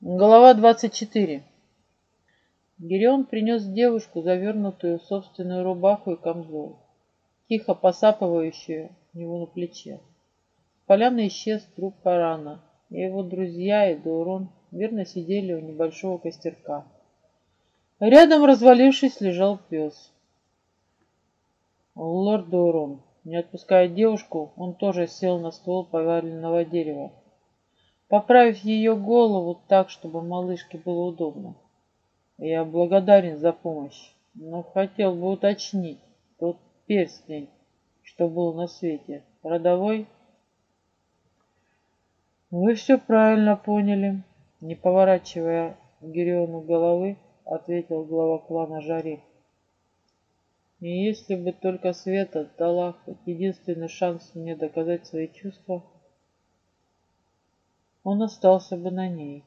Глава 24. Гирион принес девушку, завернутую в собственную рубаху и камзол, тихо посапывающую у него на плече. Поляны исчез труп Харана, и его друзья и Даурон верно сидели у небольшого костерка. Рядом, развалившись, лежал пес. Лорд Даурон, не отпуская девушку, он тоже сел на ствол поваленного дерева, поправив ее голову так, чтобы малышке было удобно. Я благодарен за помощь, но хотел бы уточнить, тот перстень, что был на свете, родовой? Вы все правильно поняли, не поворачивая Гириону головы, ответил глава клана Жари. И если бы только Света дала хоть единственный шанс мне доказать свои чувства, он остался бы на ней.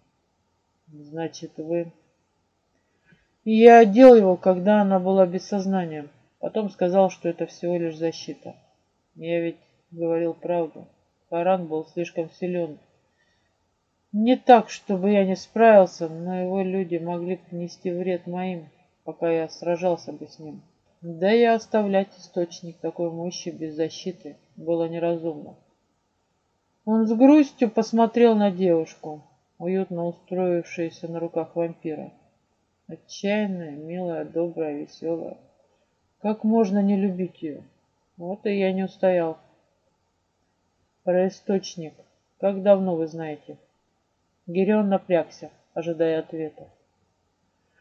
Значит, вы... Я одел его, когда она была без сознания. Потом сказал, что это всего лишь защита. Я ведь говорил правду. Харан был слишком силен. Не так, чтобы я не справился, но его люди могли принести вред моим, пока я сражался бы с ним. Да и оставлять источник такой мощи без защиты было неразумно. Он с грустью посмотрел на девушку, уютно устроившуюся на руках вампира. Отчаянная, милая, добрая, веселая. Как можно не любить ее? Вот и я не устоял. Про источник. Как давно вы знаете? Гирион напрягся, ожидая ответа.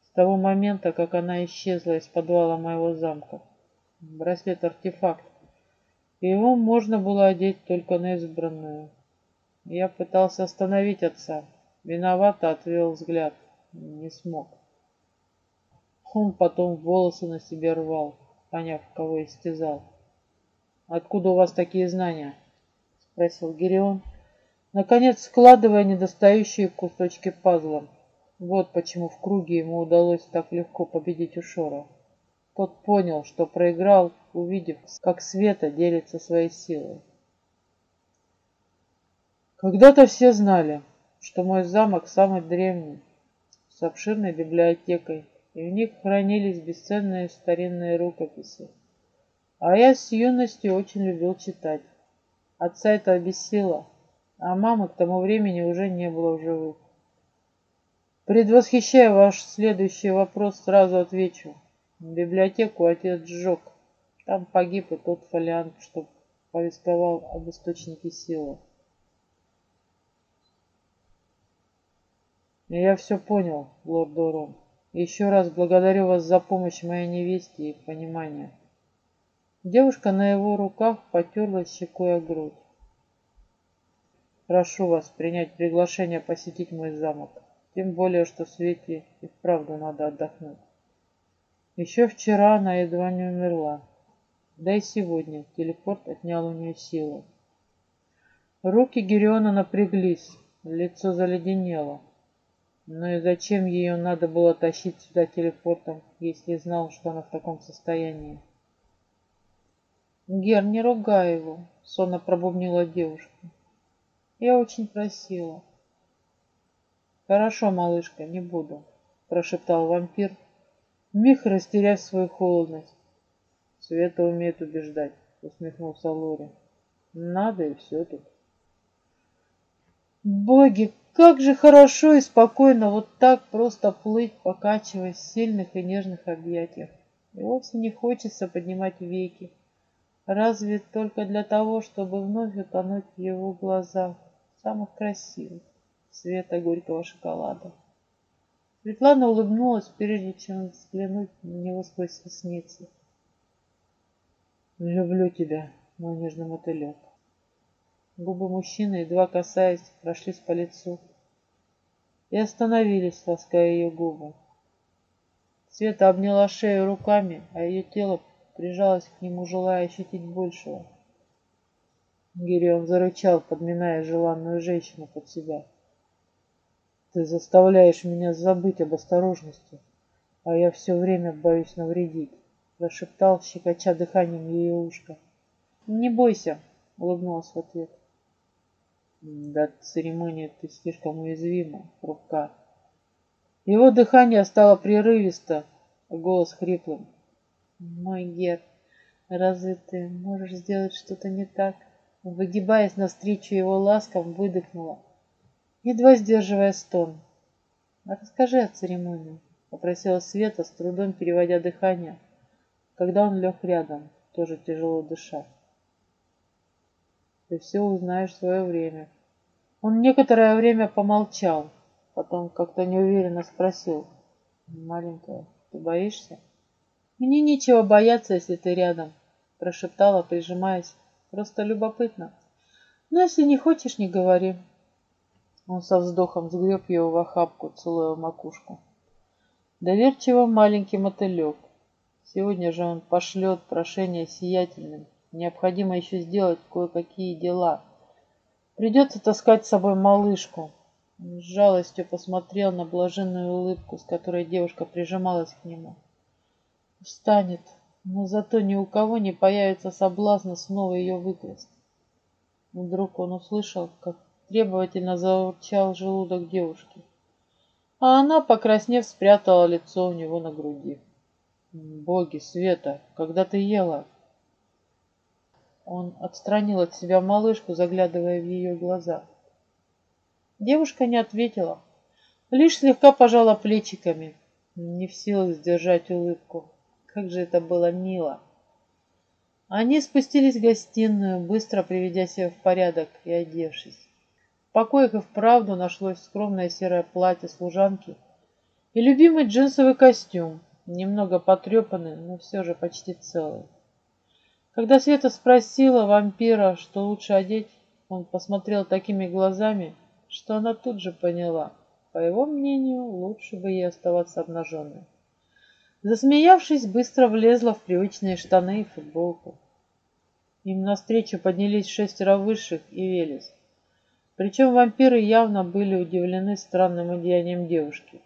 С того момента, как она исчезла из подвала моего замка. Браслет-артефакт. Его можно было одеть только на избранную. Я пытался остановить отца. Виновато отвел взгляд. Не смог. Он потом волосы на себе рвал, поняв, кого истязал. «Откуда у вас такие знания?» — спросил Гирион, наконец складывая недостающие кусочки пазла. Вот почему в круге ему удалось так легко победить Ушора. Тот понял, что проиграл, увидев, как Света делится своей силой. Когда-то все знали, что мой замок самый древний, с обширной библиотекой, и в них хранились бесценные старинные рукописи. А я с юности очень любил читать. Отца это обессило, а мамы к тому времени уже не было в живых. Предвосхищая ваш следующий вопрос, сразу отвечу. Библиотеку отец сжег. Там погиб и тот фолиант, что повествовал об источнике силы. Я все понял, лорд Дорон. Еще раз благодарю вас за помощь моей невесте и понимание. Девушка на его руках потерла щекой о грудь. Прошу вас принять приглашение посетить мой замок. Тем более, что Свете и вправду надо отдохнуть. Еще вчера она едва не умерла. Да и сегодня телепорт отнял у нее силу. Руки Гериона напряглись, лицо заледенело. Но и зачем ее надо было тащить сюда телепортом, если знал, что она в таком состоянии? Гер, не ругай его, сонно пробубнила девушка. Я очень просила. Хорошо, малышка, не буду, прошептал вампир, миг растеряв свою холодность. Света умеет убеждать, усмехнулся Лори. Надо и все тут. Боги, как же хорошо и спокойно вот так просто плыть, покачиваясь в сильных и нежных объятиях. И вовсе не хочется поднимать веки. Разве только для того, чтобы вновь утонуть в его глазах, самых красивых, света горького шоколада. Светлана улыбнулась, прежде чем взглянуть на него сквозь ресницы. «Люблю тебя, мой нежный мотылек». Губы мужчины, едва касаясь, прошлись по лицу и остановились, лаская ее губы. Света обняла шею руками, а ее тело прижалось к нему, желая ощутить большего. Гирион зарычал, подминая желанную женщину под себя. Ты заставляешь меня забыть об осторожности, а я все время боюсь навредить, зашептал, щекоча дыханием ее ушко. Не бойся, улыбнулась в ответ. До церемонии ты слишком уязвима, хрупка. Его дыхание стало прерывисто, голос хриплым. Мой Гер, разве ты можешь сделать что-то не так? Выгибаясь навстречу его ласкам, выдохнула, едва сдерживая стон. «Расскажи о церемонии», — попросила Света, с трудом переводя дыхание, когда он лег рядом, тоже тяжело дыша. «Ты все узнаешь в свое время». Он некоторое время помолчал, потом как-то неуверенно спросил. «Маленькая, ты боишься?» «Мне нечего бояться, если ты рядом», — прошептала, прижимаясь Просто любопытно. Но если не хочешь, не говори. Он со вздохом сгреб ее в охапку, целуя макушку. Доверчиво маленький мотылек. Сегодня же он пошлет прошение сиятельным. Необходимо еще сделать кое-какие дела. Придется таскать с собой малышку. С жалостью посмотрел на блаженную улыбку, с которой девушка прижималась к нему. Встанет, но зато ни у кого не появится соблазна снова ее выкрасть. Вдруг он услышал, как требовательно заурчал желудок девушки, а она, покраснев, спрятала лицо у него на груди. «Боги, Света, когда ты ела?» Он отстранил от себя малышку, заглядывая в ее глаза. Девушка не ответила, лишь слегка пожала плечиками, не в силах сдержать улыбку. Как же это было мило! Они спустились в гостиную, быстро приведя себя в порядок и одевшись. В покоях и вправду нашлось скромное серое платье служанки и любимый джинсовый костюм, немного потрепанный, но все же почти целый. Когда Света спросила вампира, что лучше одеть, он посмотрел такими глазами, что она тут же поняла. По его мнению, лучше бы ей оставаться обнаженной. Засмеявшись, быстро влезла в привычные штаны и футболку. Им навстречу поднялись шестеро высших и Велес. Причем вампиры явно были удивлены странным одеянием девушки.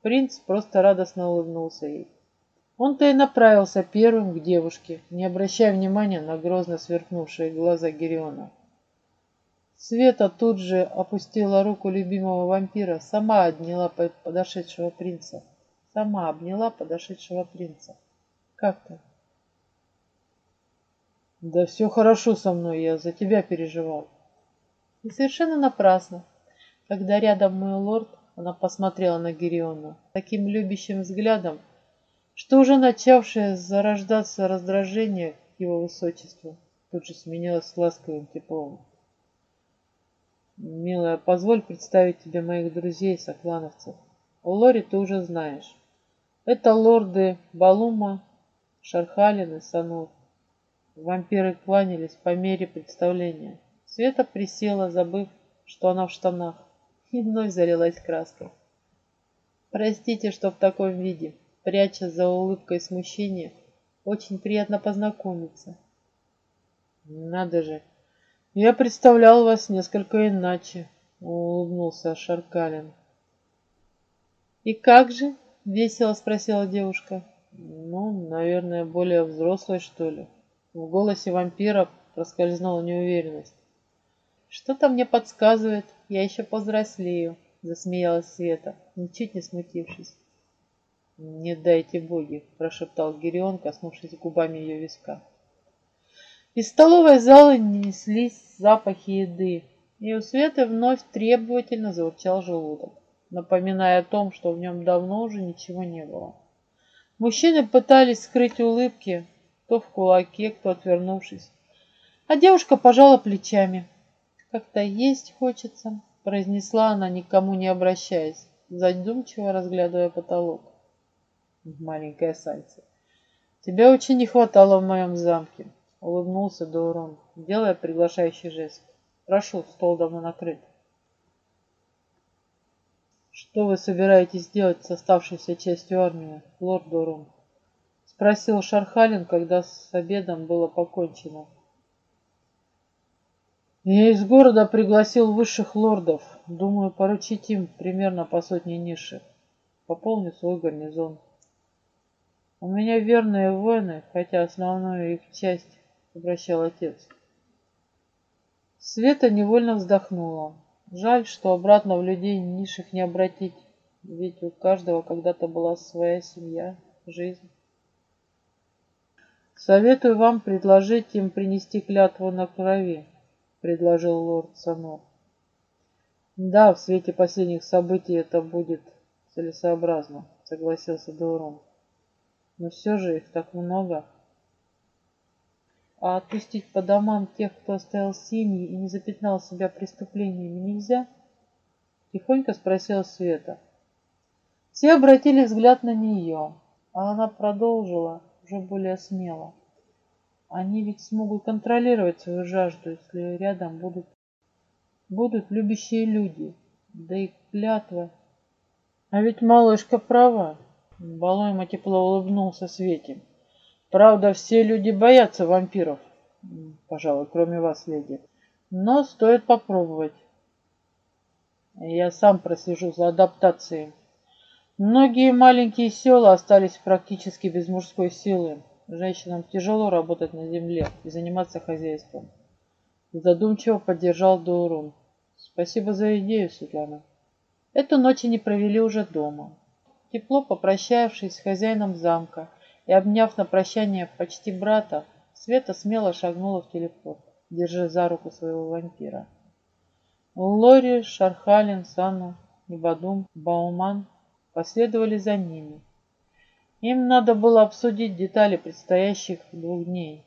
Принц просто радостно улыбнулся ей. Он-то и направился первым к девушке, не обращая внимания на грозно сверкнувшие глаза Гериона. Света тут же опустила руку любимого вампира, сама отняла подошедшего принца сама обняла подошедшего принца. «Как ты?» «Да все хорошо со мной, я за тебя переживал». И совершенно напрасно. Когда рядом мой лорд, она посмотрела на Гириона таким любящим взглядом, что уже начавшее зарождаться раздражение к его высочеству тут же сменилось ласковым теплом. «Милая, позволь представить тебе моих друзей, соклановцев. Лори ты уже знаешь. Это лорды Балума, Шархалин и Санур. Вампиры кланялись по мере представления. Света присела, забыв, что она в штанах, и вновь залилась краской. Простите, что в таком виде, пряча за улыбкой смущения, очень приятно познакомиться. Надо же, я представлял вас несколько иначе, улыбнулся Шаркалин. И как же? Весело спросила девушка. Ну, наверное, более взрослой, что ли. В голосе вампира проскользнула неуверенность. Что-то мне подсказывает, я еще повзрослею, засмеялась Света, ничуть не смутившись. «Не дайте боги!» – прошептал Гирион, коснувшись губами ее виска. Из столовой залы неслись запахи еды, и у Светы вновь требовательно заурчал желудок напоминая о том, что в нем давно уже ничего не было. Мужчины пытались скрыть улыбки, кто в кулаке, кто отвернувшись. А девушка пожала плечами. «Как-то есть хочется», — произнесла она, никому не обращаясь, задумчиво разглядывая потолок. «Маленькая Сальца, тебя очень не хватало в моем замке», — улыбнулся Даурон, делая приглашающий жест. «Прошу, стол давно накрыт». «Что вы собираетесь делать с оставшейся частью армии, лорд Дорум?» — спросил Шархалин, когда с обедом было покончено. Я из города пригласил высших лордов. Думаю, поручить им примерно по сотне низших. Пополню свой гарнизон. У меня верные воины, хотя основную их часть обращал отец. Света невольно вздохнула. Жаль, что обратно в людей низших не обратить, ведь у каждого когда-то была своя семья, жизнь. Советую вам предложить им принести клятву на крови, — предложил лорд Санор. «Да, в свете последних событий это будет целесообразно», — согласился Даурон. «Но все же их так много». «А отпустить по домам тех, кто оставил семьи и не запятнал себя преступлениями, нельзя?» — тихонько спросила Света. Все обратили взгляд на нее, а она продолжила уже более смело. Они ведь смогут контролировать свою жажду, если рядом будут, будут любящие люди. Да и клятва. А ведь малышка права. Балойма тепло улыбнулся Свете. Правда, все люди боятся вампиров. Пожалуй, кроме вас, леди. Но стоит попробовать. Я сам прослежу за адаптацией. Многие маленькие села остались практически без мужской силы. Женщинам тяжело работать на земле и заниматься хозяйством. Задумчиво поддержал Даурун. Спасибо за идею, Светлана. Эту ночь они провели уже дома. Тепло попрощавшись с хозяином замка и обняв на прощание почти брата, Света смело шагнула в телепорт, держа за руку своего вампира. Лори, Шархалин, Сану, Небадум, Бауман последовали за ними, им надо было обсудить детали предстоящих двух дней.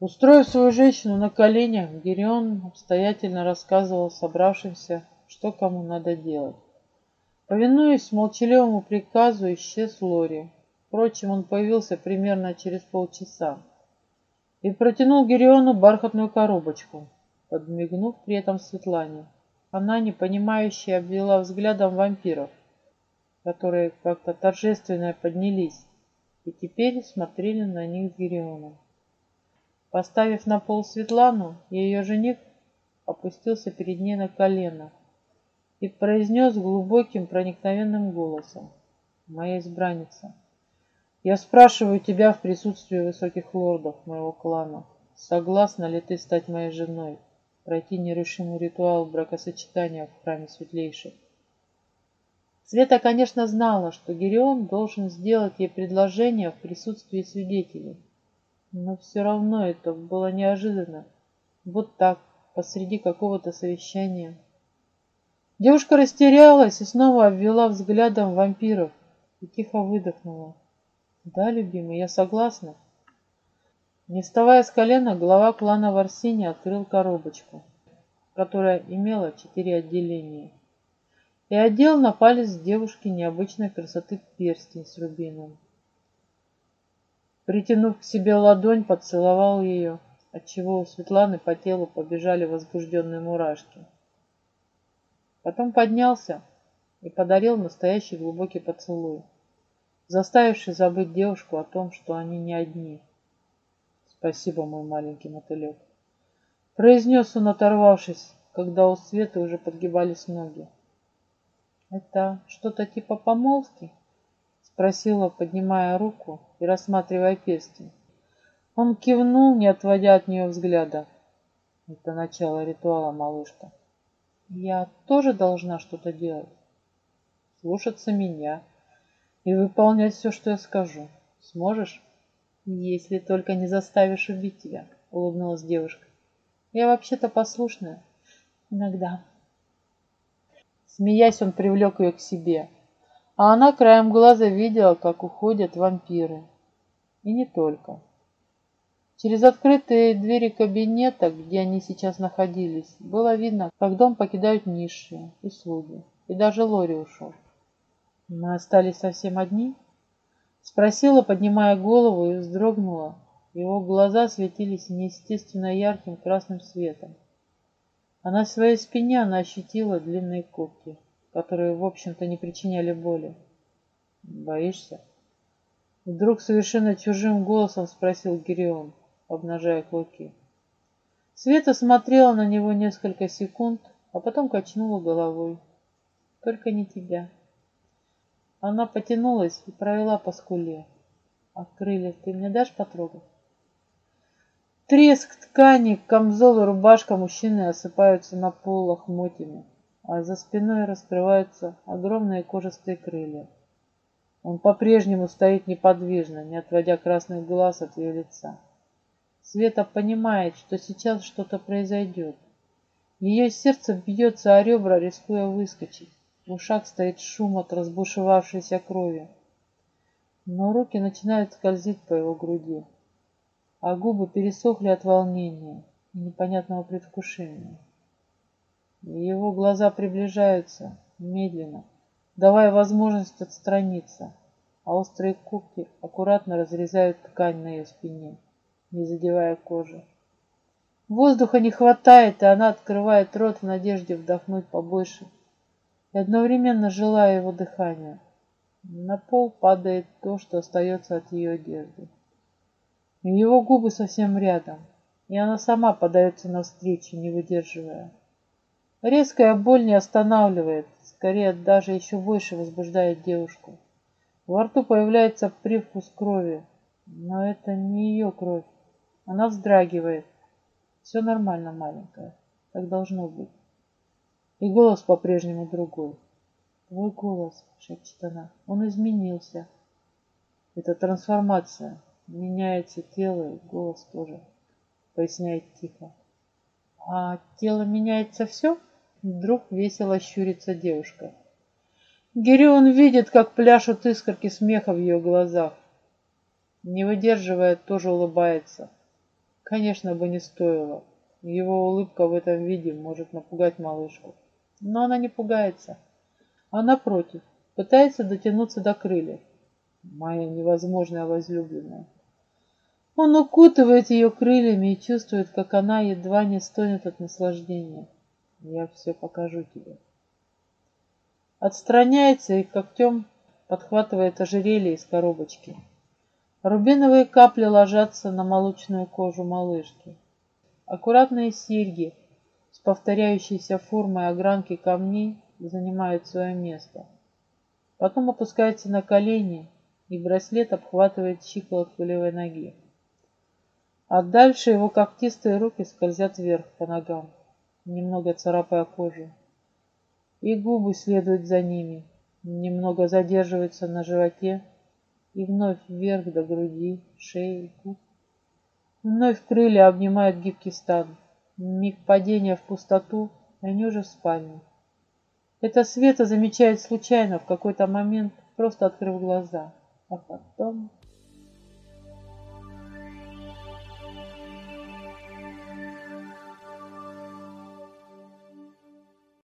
Устроив свою женщину на коленях, Герион обстоятельно рассказывал собравшимся, что кому надо делать. Повинуясь молчаливому приказу, исчез Лори. Впрочем, он появился примерно через полчаса и протянул Гериону бархатную коробочку, подмигнув при этом Светлане. Она, непонимающе, обвела взглядом вампиров которые как-то торжественно поднялись и теперь смотрели на них с Гирионом. Поставив на пол Светлану, ее жених опустился перед ней на колено и произнес глубоким проникновенным голосом. «Моя избранница, я спрашиваю тебя в присутствии высоких лордов моего клана, согласна ли ты стать моей женой, пройти нерушимый ритуал бракосочетания в храме светлейших?» Света, конечно, знала, что Герион должен сделать ей предложение в присутствии свидетелей. Но все равно это было неожиданно. Вот так, посреди какого-то совещания. Девушка растерялась и снова обвела взглядом вампиров и тихо выдохнула. «Да, любимый, я согласна». Не вставая с колена, глава клана Варсини открыл коробочку, которая имела четыре отделения и одел на палец девушки необычной красоты перстень с рубином. Притянув к себе ладонь, поцеловал ее, отчего у Светланы по телу побежали возбужденные мурашки. Потом поднялся и подарил настоящий глубокий поцелуй, заставивший забыть девушку о том, что они не одни. «Спасибо, мой маленький мотылек», — произнес он, оторвавшись, когда у Светы уже подгибались ноги. «Это что-то типа помолвки?» Спросила, поднимая руку и рассматривая перстень. Он кивнул, не отводя от нее взгляда. «Это начало ритуала, малышка. Я тоже должна что-то делать?» «Слушаться меня и выполнять все, что я скажу. Сможешь?» «Если только не заставишь убить тебя», — улыбнулась девушка. «Я вообще-то послушная. Иногда». Смеясь, он привлек ее к себе. А она краем глаза видела, как уходят вампиры. И не только. Через открытые двери кабинета, где они сейчас находились, было видно, как дом покидают низшие и слуги. И даже Лори ушел. «Мы остались совсем одни?» Спросила, поднимая голову, и вздрогнула. Его глаза светились неестественно ярким красным светом. А на своей спине она ощутила длинные когти, которые, в общем-то, не причиняли боли. «Боишься?» Вдруг совершенно чужим голосом спросил Гирион, обнажая клыки. Света смотрела на него несколько секунд, а потом качнула головой. Только не тебя. Она потянулась и провела по скуле. А крылья ты мне дашь потрогать? Треск ткани, камзол и рубашка мужчины осыпаются на пол лохмотьями, а за спиной раскрываются огромные кожистые крылья. Он по-прежнему стоит неподвижно, не отводя красных глаз от ее лица. Света понимает, что сейчас что-то произойдет. Ее сердце бьется о ребра, рискуя выскочить. В ушах стоит шум от разбушевавшейся крови. Но руки начинают скользить по его груди, а губы пересохли от волнения и непонятного предвкушения. Его глаза приближаются, медленно, давая возможность отстраниться, а острые когти аккуратно разрезают ткань на ее спине, не задевая кожи. Воздуха не хватает, и она открывает рот в надежде вдохнуть побольше – и одновременно желая его дыхания. На пол падает то, что остается от ее одежды. Его губы совсем рядом, и она сама подается навстречу, не выдерживая. Резкая боль не останавливает, скорее даже еще больше возбуждает девушку. Во рту появляется привкус крови, но это не ее кровь. Она вздрагивает. Все нормально, маленькая. Так должно быть. И голос по-прежнему другой. «Твой голос», — шепчет она, — «он изменился». Это трансформация. Меняется тело и голос тоже, поясняет тихо. А тело меняется все? Вдруг весело щурится девушка. Герион видит, как пляшут искорки смеха в ее глазах. Не выдерживая, тоже улыбается. Конечно бы не стоило. Его улыбка в этом виде может напугать малышку. Но она не пугается, а напротив, пытается дотянуться до крыльев. Моя невозможная возлюбленная. Он укутывает ее крыльями и чувствует, как она едва не стонет от наслаждения. Я все покажу тебе. Отстраняется и когтем подхватывает ожерелье из коробочки. Рубиновые капли ложатся на молочную кожу малышки. Аккуратные серьги – повторяющейся формой огранки камней занимают свое место. Потом опускается на колени, и браслет обхватывает щиколотку левой ноги. А дальше его когтистые руки скользят вверх по ногам, немного царапая кожу. И губы следуют за ними, немного задерживаются на животе, и вновь вверх до груди, шеи, губ. Вновь крылья обнимают гибкий стан. Миг падения в пустоту, они уже в спальне. Это Света замечает случайно в какой-то момент, просто открыв глаза. А потом...